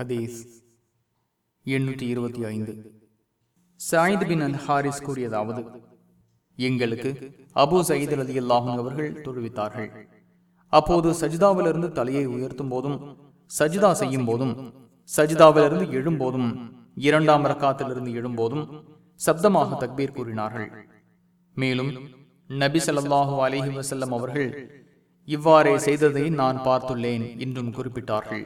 ஹதீஸ் எண்ணூற்றி இருபத்தி ஐந்து. சாயித் பின் அல் ஹாரிஸ் கூறியதாவது எங்களுக்கு அபு சயீத் அலி அல்லாஹும் அவர்கள் தெரிவித்தார்கள் அப்போது சஜிதாவிலிருந்து தலையை உயர்த்தும் போதும் சஜிதா செய்யும் போதும் சஜிதாவிலிருந்து எழும்போதும் இரண்டாம் ரக்காத்திலிருந்து எழும்போதும் சப்தமாக தக்பீர் கூறினார்கள். மேலும் நபி ஸல்லல்லாஹு அலஹி வசல்லம் அவர்கள் இவ்வாறே செய்ததை நான் பார்த்துள்ளேன் என்றும் குறிப்பிட்டார்கள்.